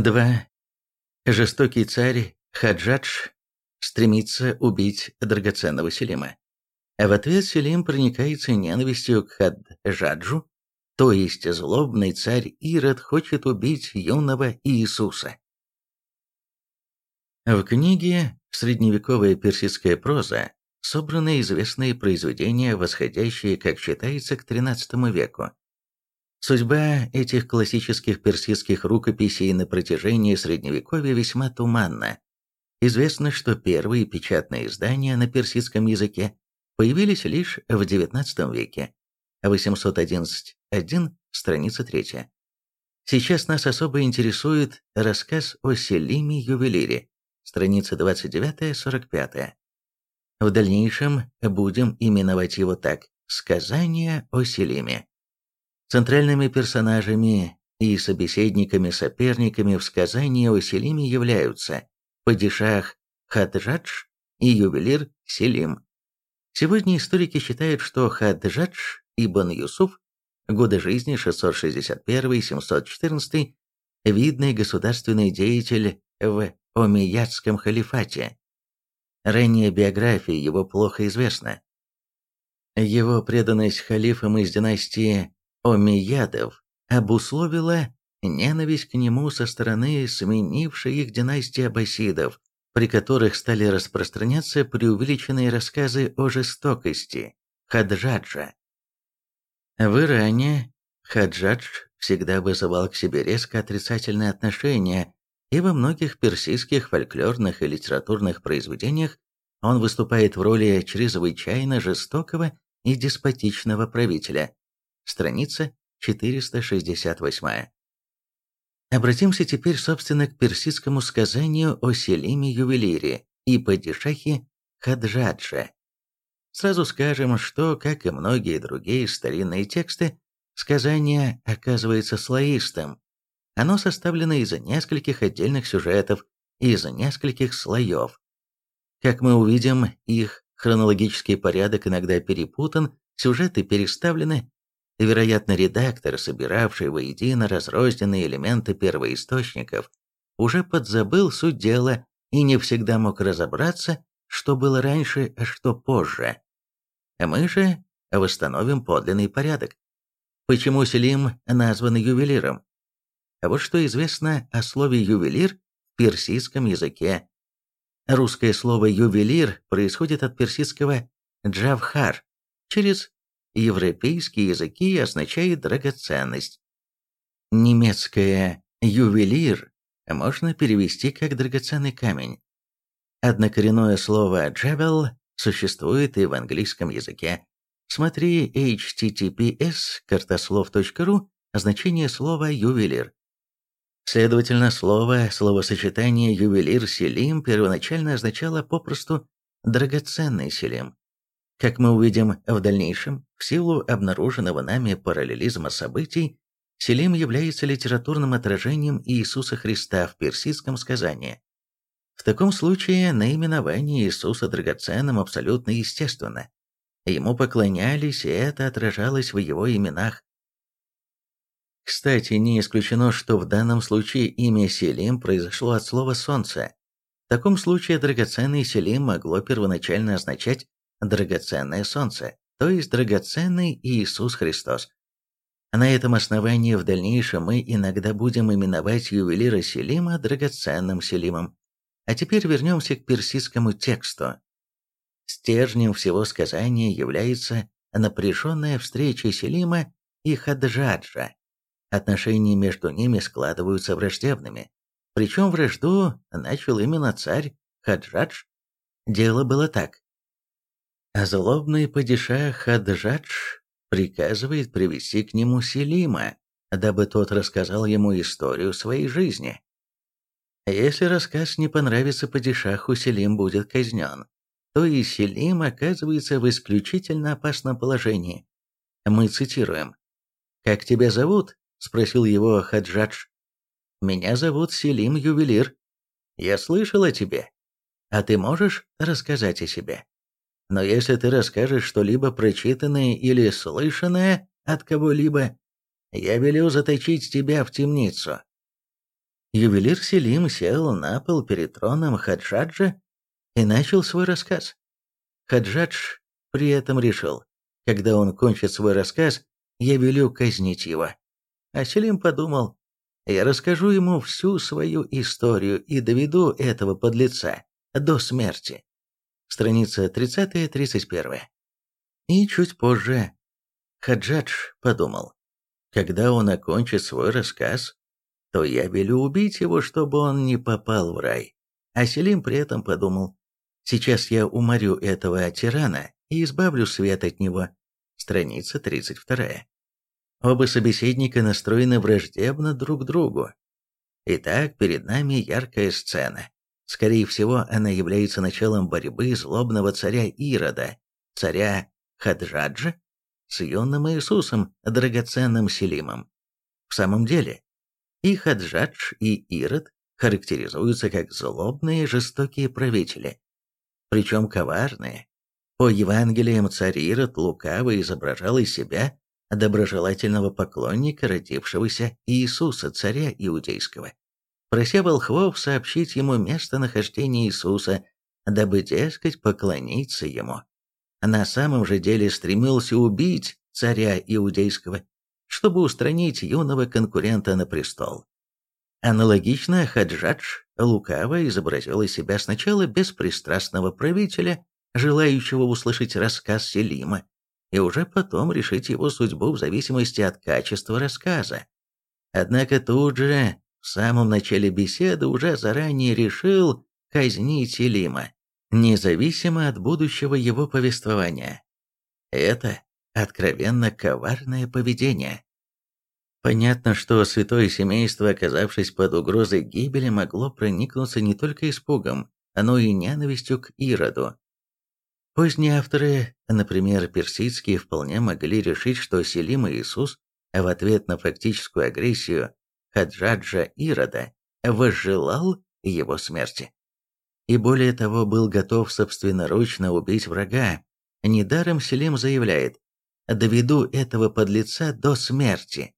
2. Жестокий царь Хаджадж стремится убить драгоценного Селима. А в ответ Селим проникается ненавистью к Хаджаджу, то есть злобный царь Ирод хочет убить юного Иисуса. В книге «Средневековая персидская проза» собраны известные произведения, восходящие, как считается, к XIII веку. Судьба этих классических персидских рукописей на протяжении Средневековья весьма туманна. Известно, что первые печатные издания на персидском языке появились лишь в XIX веке, 811.1, страница 3. Сейчас нас особо интересует рассказ о Селиме Ювелире, страница 29-45. В дальнейшем будем именовать его так «Сказание о Селиме». Центральными персонажами и собеседниками-соперниками в сказании о Селиме являются падишах Хаджадж и ювелир Селим. Сегодня историки считают, что Хаджадж ибн Юсуф, годы жизни 661-714, видный государственный деятель в Омейядском халифате. Ранняя биография его плохо известна. Его преданность халифам из династии Омейядов обусловила ненависть к нему со стороны сменившей их династии аббасидов, при которых стали распространяться преувеличенные рассказы о жестокости Хаджаджа. В Иране Хаджадж всегда вызывал к себе резко отрицательное отношение, и во многих персидских фольклорных и литературных произведениях он выступает в роли чрезвычайно жестокого и деспотичного правителя. Страница 468. Обратимся теперь, собственно, к персидскому сказанию о Селиме Ювелире и падишахе Хаджаджа. Сразу скажем, что, как и многие другие старинные тексты, сказание оказывается слоистым. Оно составлено из нескольких отдельных сюжетов, из нескольких слоев. Как мы увидим, их хронологический порядок иногда перепутан, сюжеты переставлены, Вероятно, редактор, собиравший воедино разрозненные элементы первоисточников, уже подзабыл суть дела и не всегда мог разобраться, что было раньше, а что позже. Мы же восстановим подлинный порядок. Почему Селим назван ювелиром? А вот что известно о слове «ювелир» в персидском языке. Русское слово «ювелир» происходит от персидского «джавхар» через европейские языки означает драгоценность. Немецкое «ювелир» можно перевести как «драгоценный камень». Однокоренное слово «джавел» существует и в английском языке. Смотри https картослов.ру значение слова «ювелир». Следовательно, слово, словосочетание «ювелир Селим» первоначально означало попросту «драгоценный Селим». Как мы увидим в дальнейшем, в силу обнаруженного нами параллелизма событий, Селим является литературным отражением Иисуса Христа в персидском сказании. В таком случае наименование Иисуса драгоценным абсолютно естественно. Ему поклонялись, и это отражалось в его именах. Кстати, не исключено, что в данном случае имя Селим произошло от слова «солнце». В таком случае драгоценный Селим могло первоначально означать драгоценное солнце, то есть драгоценный Иисус Христос. На этом основании в дальнейшем мы иногда будем именовать ювелира Селима драгоценным Селимом. А теперь вернемся к персидскому тексту. Стержнем всего сказания является напряженная встреча Селима и Хаджаджа. Отношения между ними складываются враждебными. Причем вражду начал именно царь Хаджадж. Дело было так. А злобный падишах Хаджадж приказывает привести к нему Селима, дабы тот рассказал ему историю своей жизни. Если рассказ не понравится падишаху, Селим будет казнен, то и Селим оказывается в исключительно опасном положении. Мы цитируем. «Как тебя зовут?» – спросил его Хаджадж. «Меня зовут Селим Ювелир. Я слышал о тебе. А ты можешь рассказать о себе?» Но если ты расскажешь что-либо прочитанное или слышанное от кого-либо, я велю заточить тебя в темницу». Ювелир Селим сел на пол перед троном Хаджаджа и начал свой рассказ. Хаджадж при этом решил, когда он кончит свой рассказ, я велю казнить его. А Селим подумал, я расскажу ему всю свою историю и доведу этого подлеца до смерти. Страница 30-31. И чуть позже Хаджадж подумал, когда он окончит свой рассказ, то я велю убить его, чтобы он не попал в рай. А Селим при этом подумал, сейчас я уморю этого тирана и избавлю свет от него. Страница 32. Оба собеседника настроены враждебно друг другу. Итак, перед нами яркая сцена. Скорее всего, она является началом борьбы злобного царя Ирода, царя Хаджаджа, с юным Иисусом, драгоценным Селимом. В самом деле, и Хаджадж, и Ирод характеризуются как злобные жестокие правители, причем коварные. По Евангелиям царь Ирод лукаво изображал из себя доброжелательного поклонника родившегося Иисуса, царя иудейского, прося волхвов сообщить ему местонахождение Иисуса, дабы, дескать, поклониться ему. На самом же деле стремился убить царя иудейского, чтобы устранить юного конкурента на престол. Аналогично Хаджадж лукаво изобразил из себя сначала беспристрастного правителя, желающего услышать рассказ Селима, и уже потом решить его судьбу в зависимости от качества рассказа. Однако тут же, в самом начале беседы, уже заранее решил казнить Селима, независимо от будущего его повествования. Это откровенно коварное поведение. Понятно, что святое семейство, оказавшись под угрозой гибели, могло проникнуться не только испугом, но и ненавистью к Ироду. Поздние авторы, например, персидские, вполне могли решить, что Селим Иисус в ответ на фактическую агрессию Хаджаджа Ирода возжелал его смерти. И более того, был готов собственноручно убить врага. Недаром Селим заявляет «доведу этого подлеца до смерти».